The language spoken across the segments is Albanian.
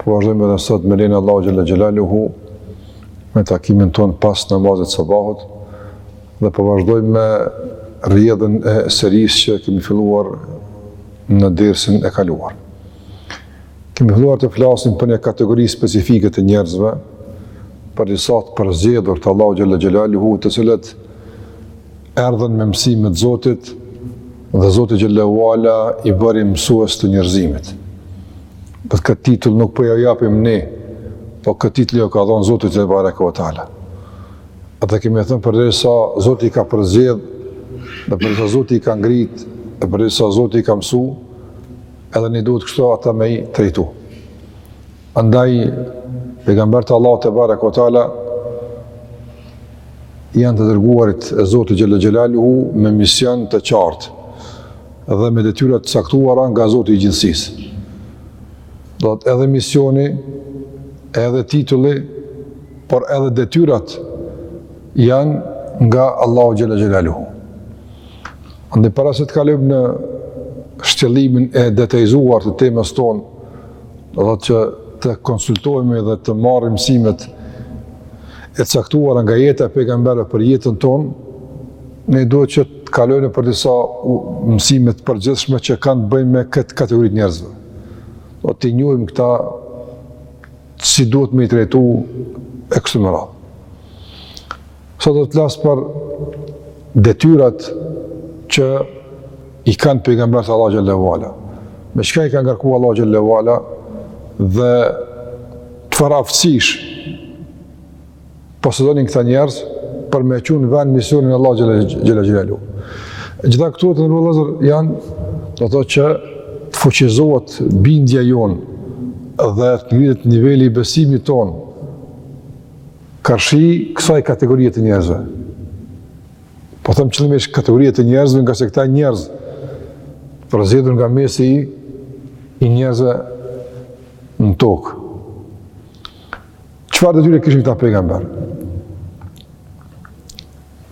Po vazhdojmë edhe sot me lejen e Allahut xhele xhelaluhu me takimin ton pas namazit të sabahut dhe po vazhdojmë me rrjedhën e serisë që kemi filluar në dersin e kaluar. Kemi filluar të flasim për një kategori specifike të njerëzve, për njerëzit e përzgjedhur të Allahut xhele xhelaluhu, të cilët erdhen me mësimet e Zotit dhe Zoti xhele ue ala i bëri mësues të njerëzimit. Dhe këtë titull nuk po ja japim ne, po këtë titull jua ka dhonë Zoti tebareke ue teala. Atëherë kemi thënë përderisa Zoti i ka përzgjedh, dhe përderisa Zoti i ka ngrit, dhe përderisa Zoti i ka mësu, edhe ne duhet kështu ata me i trajtu. Andaj, pejgamberët e Allahut tebareke ue teala, janë të dërguarit e Zotit xhele xhelaluhu me mision të qartë. dhe me detyra të caktuara nga Zoti i gjithësisë. Do të thotë edhe misioni, edhe titulli, por edhe detyrat janë nga Allahu xhele xhelaluhu. Andaj para se të kalojmë në shtjellimin e detajzuar të temës tonë, do të thotë që të konsultohemi dhe të marrim mësimet e caktuara nga jeta e pejgamberëve për jetën tonë, Ne duhet që të kalojmë për disa mësime të përgjithshme që kanë të bëjnë me këtë kategori të njerëzve. Do t'i njohim këta si duhet me i trajtu e kështu me radhë. Sot do të flas për detyrat që i kanë pejgamberët e Allahut xhele ue ala. Me çka i ka ngarku Allahu xhele ue ala dhe çfarë aftësish posedonin këta njerëz për me çu në vend misionin e Allahut xhele xhelaluhu. Gjitha këto të nderuar vëllezër janë do të thotë që të fuqizohet bindja jonë dhe të ngritet niveli i besimit tonë karshi kësaj kategorie të njerëzve. Po themi qëllimisht kategori të njerëzve ngase këta njerëz përzgjidhen nga mesi i, i njerëzve në tokë. Çfarë detyre kishin këta pejgamber?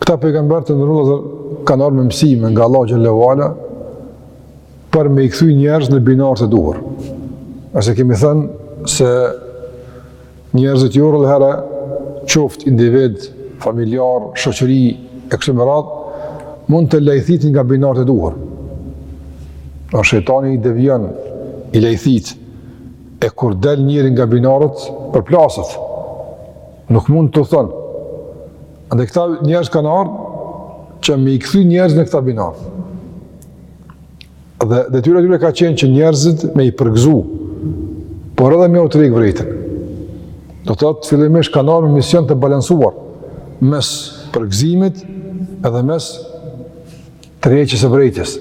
Këta pejgamber të nderuar vëllezër kanë ardh me mësime nga Allahu xhele ue ala për me i kthy njerëzit në binarët e duhur. Ngase kemi thënë se njerëzit jo rrallëherë qoftë individ, familjar, shoqëri, e kështu me radhë, mund të lajthitin nga binarët e duhur. Pra shejtani i devijon, i lajthit, E kur del njëri nga binarët, përplaset, nuk mund t'u thonë. Andaj këta njerëz kanë ardhë që me i kthy njerëzit në këta binarë. Dhe detyra e tyre ka qenë që njerëzit me i përgëzu, por edhe me ua tërhek vrejtjen. Do të thotë fillimisht kanë ardhë me mision të balansuar mes përgëzimit edhe mes tërheqjes së vërejtjes.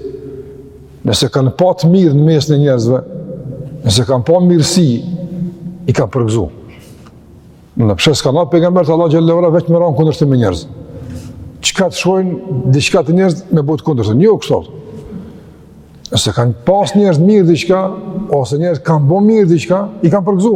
Nëse kanë pa të mirë në mesin e njerëzve, nëse kanë pa mirësi, i kanë përgëzu. Dmth s'kanë ardhë pejgamberët e Allahut Xhelle ue ala veç me ra në kundërshtim me njerëz. Çka të shohin, diçka te njerëzit me bo kundërshtim. Jo, kështu. Nëse kanë pas njerëzit mirë diçka, ose njerëzit kanë bo mirë diçka, i kanë përgëzu.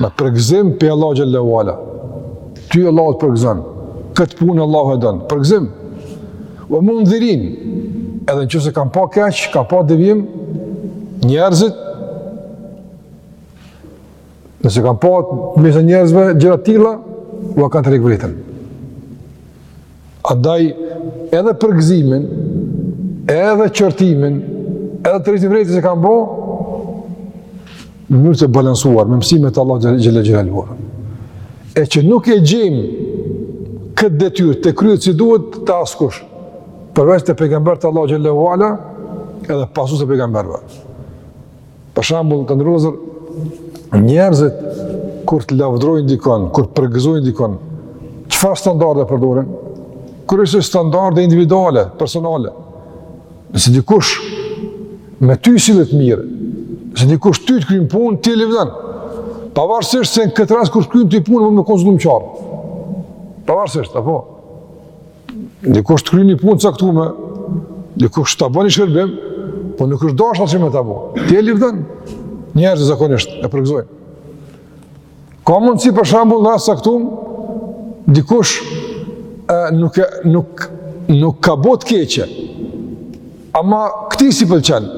Me përgëzim prej Allahut Xhelle ue ala. Ty Allahu të përgëzon. Këtë punë Allahu e don. Përgëzim. Ve mundhirin. Edhe në qoftë se kanë pa keq, kanë pa devijim, njerëzit, nëse kanë pa në mes njerëzve, gjëra të tilla, ua kanë tërhek vrejtjen. Andaj, edhe përgëzimin, edhe qortimin, edhe tërheqjen e vrejtjes e kanë bo, në mënyrë të balansuar, me mësime të Allahut Xhelle Xhelaluhu. E që nuk e gjejmë këtë detyrë, të kryer si duhet te askush, përveç te pejgamberët e Allahut Xhelle ue ala edhe pasuesit e pejgamberëve. Për shambull, të nderuar vëllezër, njerëzit, kur të lavdrojnë dikon, kur të përgëzojnë dikon, çfarë standarde përdorin? Kryesisht standarde individuale, personale. Nëse dikush me ty sillet mirë, nëse dikush ty të kryn punë, ti e livdon. Pavarësisht se në këtë rast kur të kryn ty punë, mun me konë zullumqar. Pavarësisht, apo? Dikush të kryn ni punë të caktume, dikush ta bon ni shërbim, po nuk është dashtë atë që me ta bo. Ti e livdon, njerëzit zakonisht, e përgëzojnë. Ka mundësi për shambull në rast të caktum, dikush e, nuk, e, nuk, nuk ka bo të keqe, ama këtij s'i pëlqen,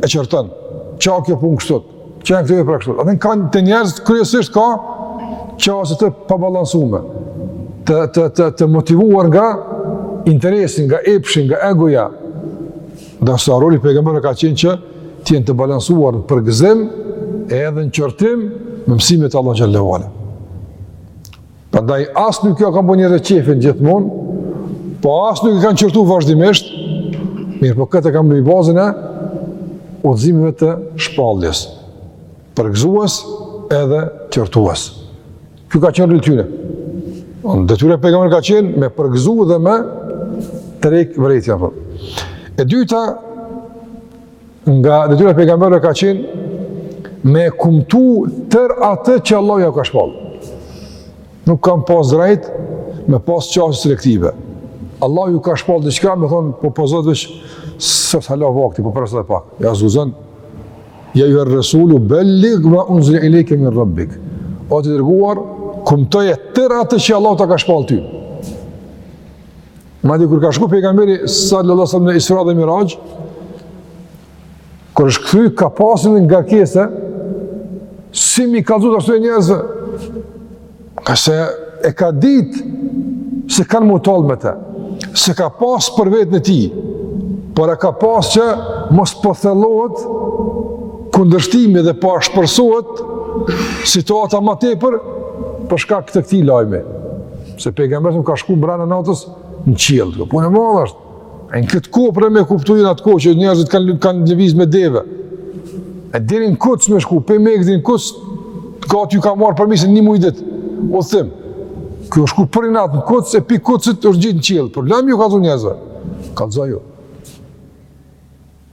e qorton, ça kjo punë kështu, që janë këtu për kështu. Atëherë te njerëzit kryesisht ka qasje të pabalansume, të të të të motivuar nga interesi, nga epshi, nga egoja. Derisa roli i pejgamberëve ka qenë që të jenë të balansuar në përgëzim edhe në qortim me mësimet e Allahut xhelle ue ala. Prandaj as nuk ja kanë bo njerëzve qefin gjithmonë, po as nuk i kanë qortu vazhdimisht. Mirëpo këtë e kanë bo në bazë të udhëzimeve të shpalljes. Përgëzues edhe qortues. Kjo ka qenë roli i tyre. Detyra e pejgamberit ka qenë me përgëzu dhe me tërhek vërejtjen. E dyta, Nga detyra e pejgamberëve ka qenë me kumtu tër atë që Allahu ja ka shpall. Nuk kan pas drejt me pas qasje selektive. Allahu ju ka shpall diçka me thonë, po sot po vësh, s'është hala vakti, po pres dhe pak. Ja zuzën, ja ejjuherr-rresulu, bellig ma unzile ilejke min rabbik. O i dërguar, kumtoje tër atë që Allahu ta ka shpall ty. Madje kur ka shku pejgamberi sallallahu alaihi wasallam në Isra dhe Miraj, kur është kthy ka pas një ngarkesë si me i kallzu ashtu njerëzve. Ka se e ka ditë se kanë m'u tall me te, s'e ka pas për veten e tij, por e ka pas që mos po thellohet kundërshtimi dhe po ashpërsohet situata ma tepër për shkak të këtij lajmi. Se pejgamberi ka shku mrena natës në qiell. Po punë e madhe është. E në këtë kohë për me kuptu n'atë kohë që njerëzit kanë kanë lëviz me deve. E deri në Kuds me shku, pi Mekës deri n'Kuds, gati ju ka marr përmi një muaj ditë udhtim. Ky shku për natë në Kuds e pi Kudsit u ngjit në qiell. Problem me ju kallzu njerëzve. Kallzoju.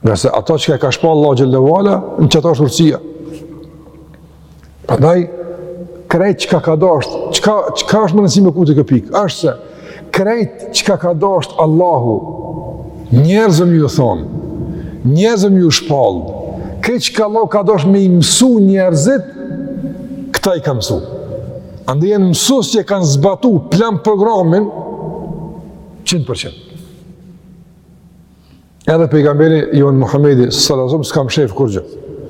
Ngase ato çka i ka shpall Allahu Xhelle ve ala, në qato është urësia. Prandaj, krejt çka ka dasht, çka, çka është me rëndësi me kuptu te kjo pikë, është se krejt çka ka dasht Allahu, njerëzve me ju thonë, njerëzve me ju shpallë, krejt çka Allahu ka dasht me i mësu njerëzit, këta i kan mësu. Andaj janë mësus që e kanë zbatu planprogramin 100%. Edhe pejgamberi jonë Muhamedi sallallahu alaihi wasallam s'ka mshef kurgjë.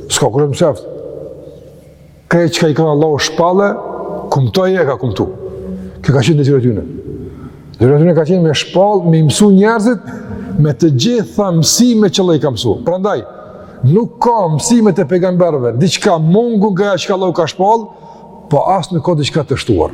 S'ka kurgjë mshef. Krejt çka i ka Allahu shpallë, kumtoje, e ka kumtu. Kjo ka qenë detyra e tyne. Detyra e tyne ka qenë me shpallë, me i mësu njerëzit me të gjitha mësimet që Allahu i ka mësu. Prandaj nuk ka n'mësimet e pejgamberëve, diçka mungu nga ajo që Allahu ka shpallë, po as nuk ka diçka të shtuar.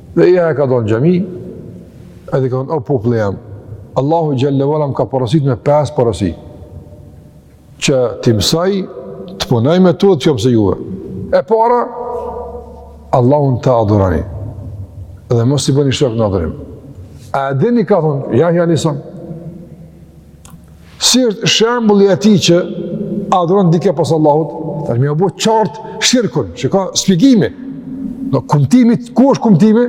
Dhe Jahja ka dalë në xhami, edhe ka thonë, o populli jem, Allahu Xhelle ve ala më ka porosit me pesë porosi, që t'i mësoj, të punoj me to dhe t'jau mësoj juve. E para, Allahun ta adhuroni, dhe mos t'i bëni shokë në adhurim. A e dini ka thonë, Jahja alejhi selam, Si është shembulli i atij që adhuron dike pas Allahut? Tash me ja bo qartë shirkun, qe ka shpjegimi. Do kumtimi, ku është kumtimi?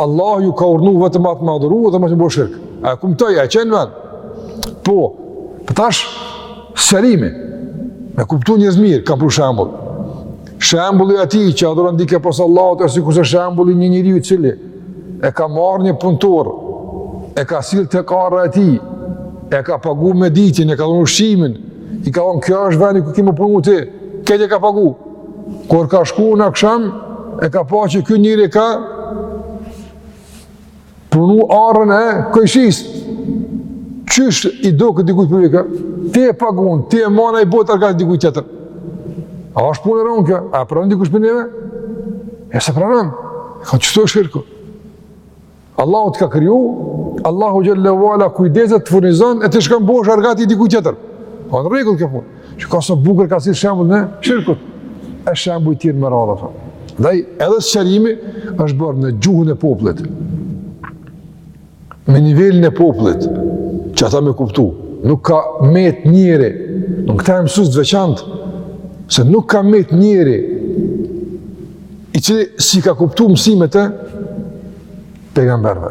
Allahu ju ka urnu vetëm atë me adhuru dhe mos me bo shirk. A e kumtoi, a e çoi n'vend? Po, po tash sqarimi. Me kuptu njerzit mirë, ka pru shembull. Shembulli i atij që adhuron dikë pos Allahut është sikurse shembulli i një njeriu i cili e ka marrë një punëtor, e ka sill tek ara e tij, e ka pagu mëditjen, i ka dhënë ushqimin, i ka thënë kjo është vendi ku ke me punu ti, këtë e ka pagu. Kur ka shku në aksham, e ka pa që kjo njeri ka Punu arën e kojshisë. Qysh i doket dikujt për vika? Ti e pagun, ti e man, ai bohet argat i dikujt tjetër. A është punë e rënë kjo? A pranon dikush prej neve? E s'e pranon. Kështu shirku. Allahu të ka kriju, Allahu xhelle ve ala kujdeset, të furnizon e ti shkon bohesh argat i dikujt tjetër. Ka në rregull kjo punë. Që ka sa bukur ka sill shembullin e shirkut. E shembuj tjerë me radhë. Andaj edhe sqarimi është bërë në gjuhën e popullit. Me nivelin e popullit që ata me kuptu. Nuk ka met njeri, nuk këta e mësues të veçantë se nuk ka met njeri i cili s'i ka kuptu mësimet e pejgamberve.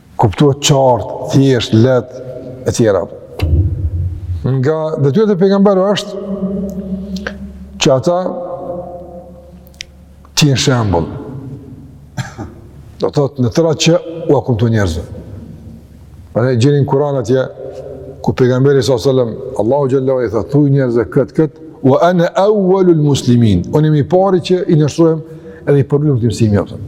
Kuptu qartë, thjesht, lehtë, e tjera. Nga detyrat e pejgamberëve është që ata të jenë shembull. Do të thotë në ato që u ka kumtu njerëzve. Pra ne gjejmë në Kur'an atje, ku pejgamberit s.a.s. Allahu xhelle ve ala i thotë, thuj njerëzve këtë, këtë, ve ene evvelul muslimin, unë jam i pari që i nënshtrohem edhe i përulem këtij mësimi, jo vetëm.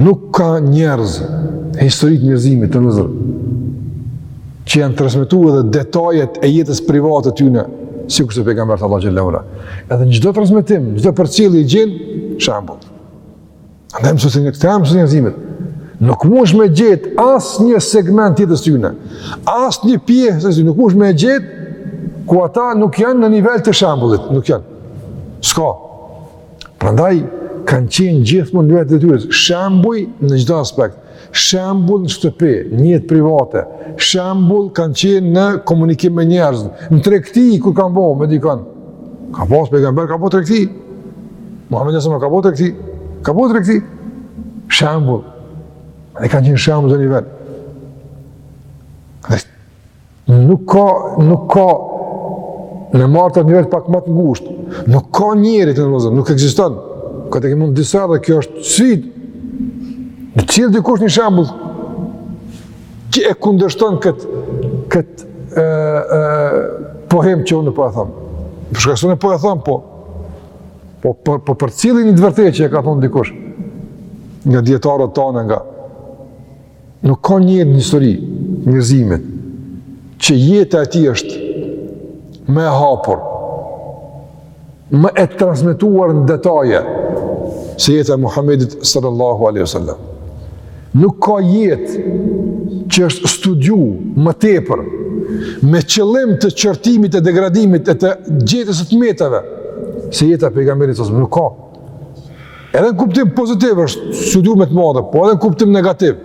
Nuk ka njerëz, histori të njerëzimit, vëllezër, që janë transmetu edhe detajet e jetës private të tyne, sikurse pejgamberët e Allahut xhelle ve ala. Edhe në çdo transmetim, çdo përcjellje i gjen shembull. Andaj më sësë një këtë temë së njëzimit. Nuk mundesh me gjetë asnjë segment të jetës së tyne, asnjë pjesë të tyne, nuk mundesh me gjetë ku ata nuk janë në nivel të shembullit, nuk janë. S'ka. Prandaj kanë qenë gjithmonë në nivel të detyrës, shembuj në çdo aspekt, shembull në shtëpi, në jetë private, shembull kanë qenë në komunikim me njerëz, në tregti kur kanë bo me dikon. Ka pas pejgamber ka bo tregti. Muhamedi s.a.s. ka bo tregti, ka bo tregti. Shembull. Ai kanë qenë shembull në nivel. Nuk ka, nuk ka, me marrë një nivel pak më të ngushtë, nuk ka njeri, vëllezër, nuk ekziston, këtë e kem përmend disa herë dhe kjo është sfidë, me sjell dikush një shembull, që e kundërshton këtë, këtë, e, e, pohim që unë po e thom. Për shkak se unë po e thom, po, po, po, po përcjelli një të vërtetë që e ka thonë dikush, nga dijetarët tanë, nga, Nuk ka një jetë në histori njerëzimit, që jeta e tij është më e hapur, më e transmetuar në detaje, se jeta e Muhammedit sallallahu aleyhi sallam. Nuk ka jetë që është studiu më tepër, me qëllim të qortimit e degradimit e të gjetjes të metave, se jeta e pejgamberit sallallahu aleyhi sallam. Nuk ka. Edhe në kuptim pozitiv është studiu me të madhe, po edhe në kuptim negativ.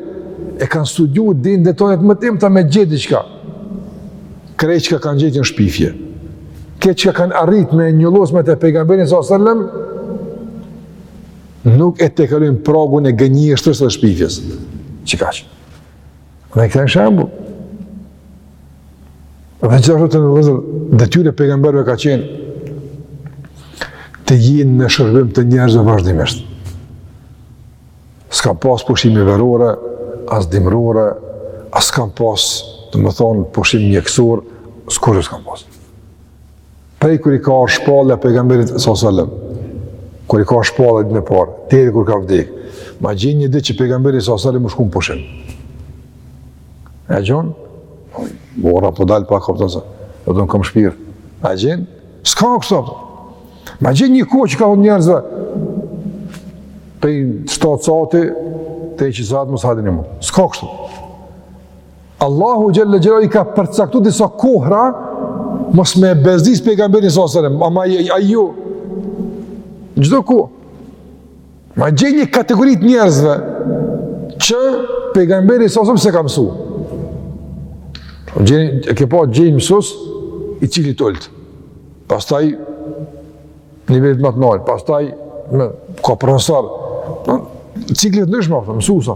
E kanë studiu dhe në detajet më të imta me gjet diçka. Krejt çka kanë gjet janë shpifje. Krejt çka kanë arrit me njollos me të pejgamberin s.a.s., nuk e tejkalojnë pragun e gënjeshtrës dhe shpifjes. Qe kaq. Në këtë shembull, dhe gjithashtu të nderuar vëllezër, detyrë e pejgamberëve ka qenë të jenë në shërbim të njerëzve vazhdimisht. S'kanë pas pushimi verore, as dimrore, as kanë pas, domethënë, pushim mjekësor, as kurrë s'kanë pas. prej kur i ka ardh shpallja pejgamberit s.a.s. Kur i ka ardh shpallja ditën e parë, deri kur ka vdekë. Ma gjeni një ditë që pejgamberi s.a.s. me shku në pushim. E gjeni? O, po dal pak, këpëtën se, e do në kam shpirë. A gjeni? S'ka kësi, Ma gjeni një kohë që u ka thonë njerëzve, prej shtatë sahati, te ky sahat mos hajdeni te mu. S'ka kështu. Allahu xhallal xhallal i ka përcaktuar disa kohra mos me bezdis pejgamberin sallallahu alajhi wasallam, ama ai, ai çdo ku. Ma gjej një kategori të njerëzve që pejgamberi sallallahu alajhi wasallam s'e ka mësuar. Gjeni, e ke pa, gjen mësues i ciklit t'ulët. Pastaj nivelit më të nalt, pastaj me ka profesor. Cikle të ndryshme, mësuesa.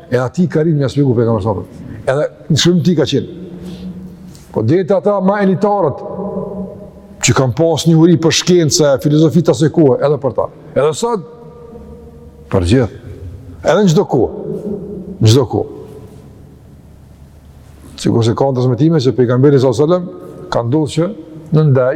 E atij ka arrit me ia shpjegu pejgamberi s.a.s.. Edhe në shërbim t'tij ka qenë. Po edhe te ata ma elitarët, që kanë pas njohuri për shkencë, filozofi të asoj kohë, edhe për ta. Edhe sot, për gjithë. Edhe në çdo kohë. Në çdo kohë. Sikurse ka në transmetime, që pejgamberi s.a.s. ka ndodhë që në ndaj,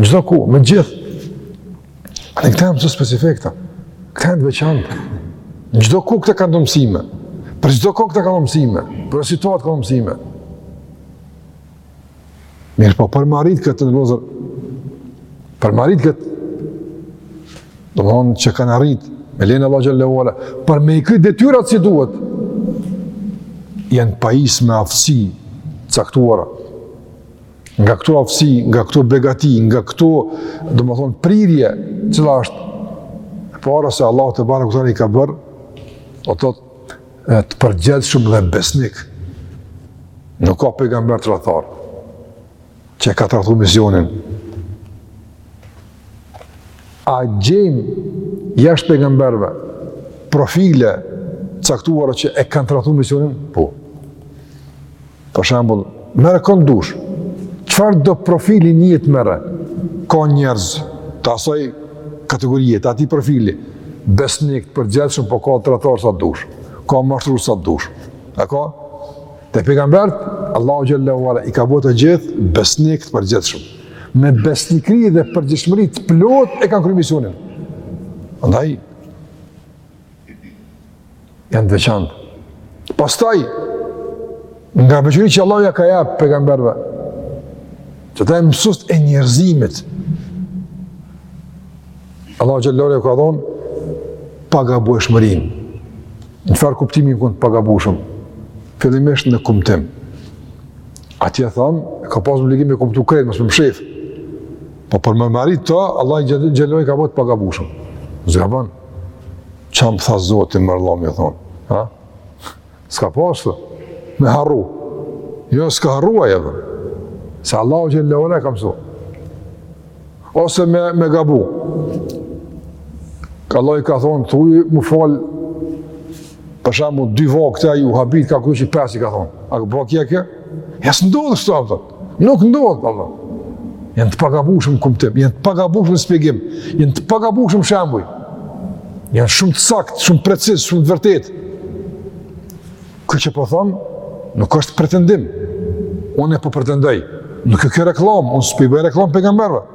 Çdo ku, me gjithë. Ani këta janë mësues specifik këta, këta janë të veçantë. Çdo ku këta kanë dhënë mësime. Për çdo kohë këta kanë dhënë mësime. Për situatë kanë dhënë mësime. Mirëpo, për me arrit këtë vëllezër, për me arrit këtë, domethënë që kanë arrit, me lejen e Allahut Xhelle we Ala, për me i kry detyrat si duhet, janë pajis me aftësi t'caktuara, nga këto aftësi, nga këto begati, nga këto, domethënë, prirje, cila është e para, se Allahu tebareke ve teala i ka bërë, o të të, të përgjegjshëm dhe besnik, nuk ka pejgamber tradhtar, që e ka tradhtu misionin. A gjejmë jashtë pejgamberëve profile të caktuara që e kanë tradhtu misionin? Po. Për shembull, merre kënd dush. Çfarëdo profili në jetë merre. Ka njerëz të asaj kategorie, të atij profili, besnik të përgjegjshëm, po ka tradhtarë sa dush. Ka mashtrues sa dush. A ka? Te pejgamberët, Allahu xhelle ve ala i ka bërë të gjithë besnik të përgjegjshëm. Me besnikëri dhe përgjegjshmëri të plotë e kanë kryer misionin. Andaj Janë të veçantë. Pastaj, nga veçoritë që Allahu ja ka jap pejgamberëve, këta mësuesit e njerëzimit, Allahu xhelle ve ala i ka dhonë pagabueshmërinë. Në çfarë kuptimi kanë kenë të pagabueshëm, fillimisht në kumtim. Atje thamë, ka pasë obligim me kumtu krejt, mos me mshefë. Po për me arrit këtë, Allahu xhelle ve ala i ka bo të pagabueshëm. S'gabon. Çka më tha Zoti më rëllam, një thonë. Ha? S'ka pasë me harru. Jo, s'ka harru aje dhe. Se Allahu xhelle ve ala ia ka msu. Ose me, me gabu. Allahu i ka thonë, thuju m'u falë Për shembull, dy vakte, u habit ka kuçi pesë i ka thon. A ka bëkja kjo? Jo s'ndodh kështu apo? Nuk ndodh apo? Janë të pagabueshëm në kumtim, janë të pagabueshëm në shpjegim, janë të pagabueshëm në shembuj. Janë shumë të saktë, shumë precizë, shumë të vërtetë. Kjo që po thon, nuk është pretendim. Unë po pretendoj, nuk e kjo reklamë, unë s'pi bëj reklamë pejgamberëve.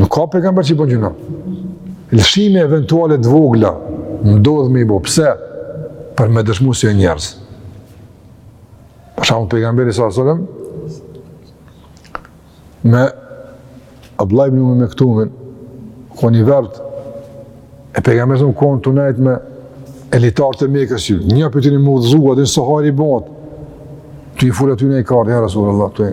Nuk ka pejgamber që bën gjynah. Lëshime eventuale të vogla ndodh me i bë. Pse? Për me dëshmu se janë njerëz. Për shembull pejgamberi alejhi selam, me Abdullah ibn Umi Mektumin, ky njeri i verbër, e pejgamberi alejhi selam ka kon tu nejtë me elitarë të Mekës ju, një për të një me udhëzu, dhe në sahari bëmat, të i fulla të i nejë kardë, ja Rasulullah, të i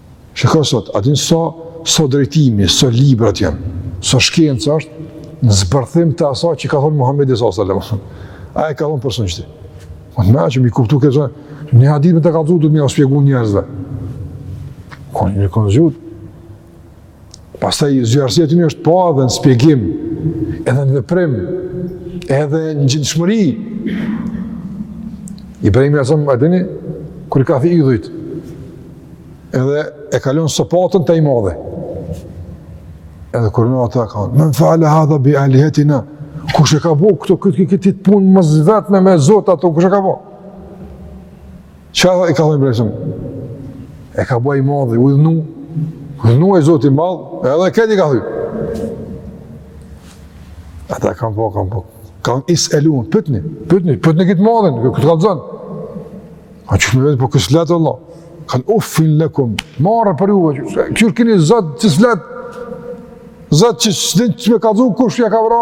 Shiko sot, a din sa sa drejtime, sa librat janë, sa shkenca është në zbërthim të asaj që ka thonë Muhamedi sallallahu alaihi wasallam. A e ka thonë për sunjti? Po me i kuptu këtë zonë, një hadith me ta kallzu duhet me u shpjegu njerëzve. Ku një konjut Pastaj zgjuarsia e tyne është pa edhe në shpjegim, edhe në veprim, edhe në gjindshmëri. Ibrahimi alejhi selam, a dini, kur i ka thy idhujt, edhe e ka lon sopatën te i madhi. Edhe kur thonë ata ka, men feale hadha bi alihetina, kush e ka bo këtë, këtë këtë këtë punë më zvetme me zotat tonë, kush e ka bo? Çka ka thënë Ibrahim? E ka bo i madhi, u hidhënu, u hidhënu ai zoti i madh, edhe këta i ka thy. Ata kanë po, kanë po. Kam is e lunë, pytni, pytni, pytni këtë madhin, këtë ka të A që shme vetë, po kësë letë Allah. Ka thonë uffin lekum, marre për juve, kur keni zot që s'flet, zot që s'din me kallxu, kush ja ka vra.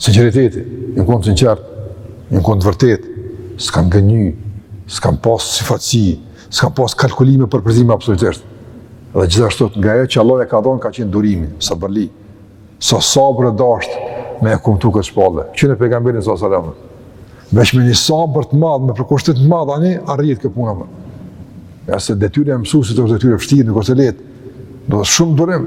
Sinceriteti, kanë kon të sinqertë, kanë kon të vërtetë, s'kanë gënjy, s'kanë pas dyfytyrësi, s'kanë pas kalkulime për përzime absolutisht. Dhe gjithashtu nga ajo që Allahu u ka dhonë ka qenë durimi, sabri, sa sabër është dashtë me e kumtu këtë shpallje. Qoftë pejgamberi alejhi selam. Veç me një sabër të madh, me përkushtim të madh, ani, arrihet kjo punë amë. Se detyra e mësusit është detyrë e vështirë, nuk është e lehtë. Do shumë durim.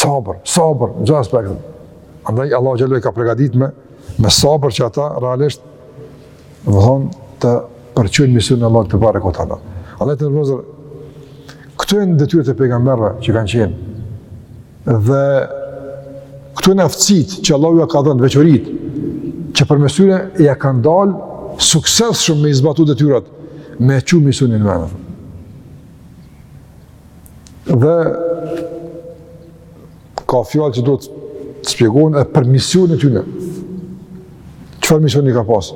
Sabër, sabër, në çdo aspekt. Andaj, Allahu xhel-le i ka përgatit me, me sabër që ata realisht vëhon të përçojnë misionin e Allahut tebareke ve teala. Vëllezër të nderuar, këto janë detyrat e pejgamberëve që kanë qenë, dhe këto janë aftësitë që Allahu jua ka dhënë, veçoritë, që përmes tyre ia kanë dalë suksesshëm me i zbatu detyrat, me e çu misionin me nërëzër. Dhe ka fjalë që duhet të shpjegohen edhe për misionin e tyre. Çfarë misioni kanë pas?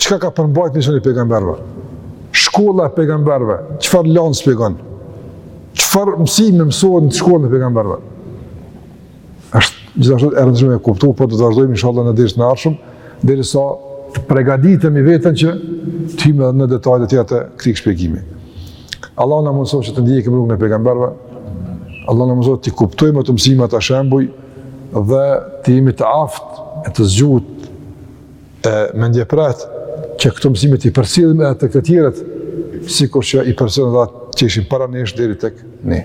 Çka ka përmbajt misioni i pejgamberëve? Shkolla e pejgamberëve, çfarë lëndë shpjegon? Çfarë mësime mësohen në shkollën e pejgamberëve? është gjithashtu e rëndësishme me e kuptu, po do të vazhdojmë inshallah në dersin e ardhshëm, derisa ta përgatitim veten që të hyjmë edhe në detajt e tjera të këtij shpjegimi. Allahu na mundësoftë që të ndjekim rrugën e pejgamberëve, Allahu na mundësoftë t'i kuptojmë këto mësime, këta shembuj dhe të jemi të aftë e të zgjut e mendjemprehtë që këto mësime t'i përcjellim edhe tek të tjerët sikur që i përcollën ata që ishin para nesh deri tek ne.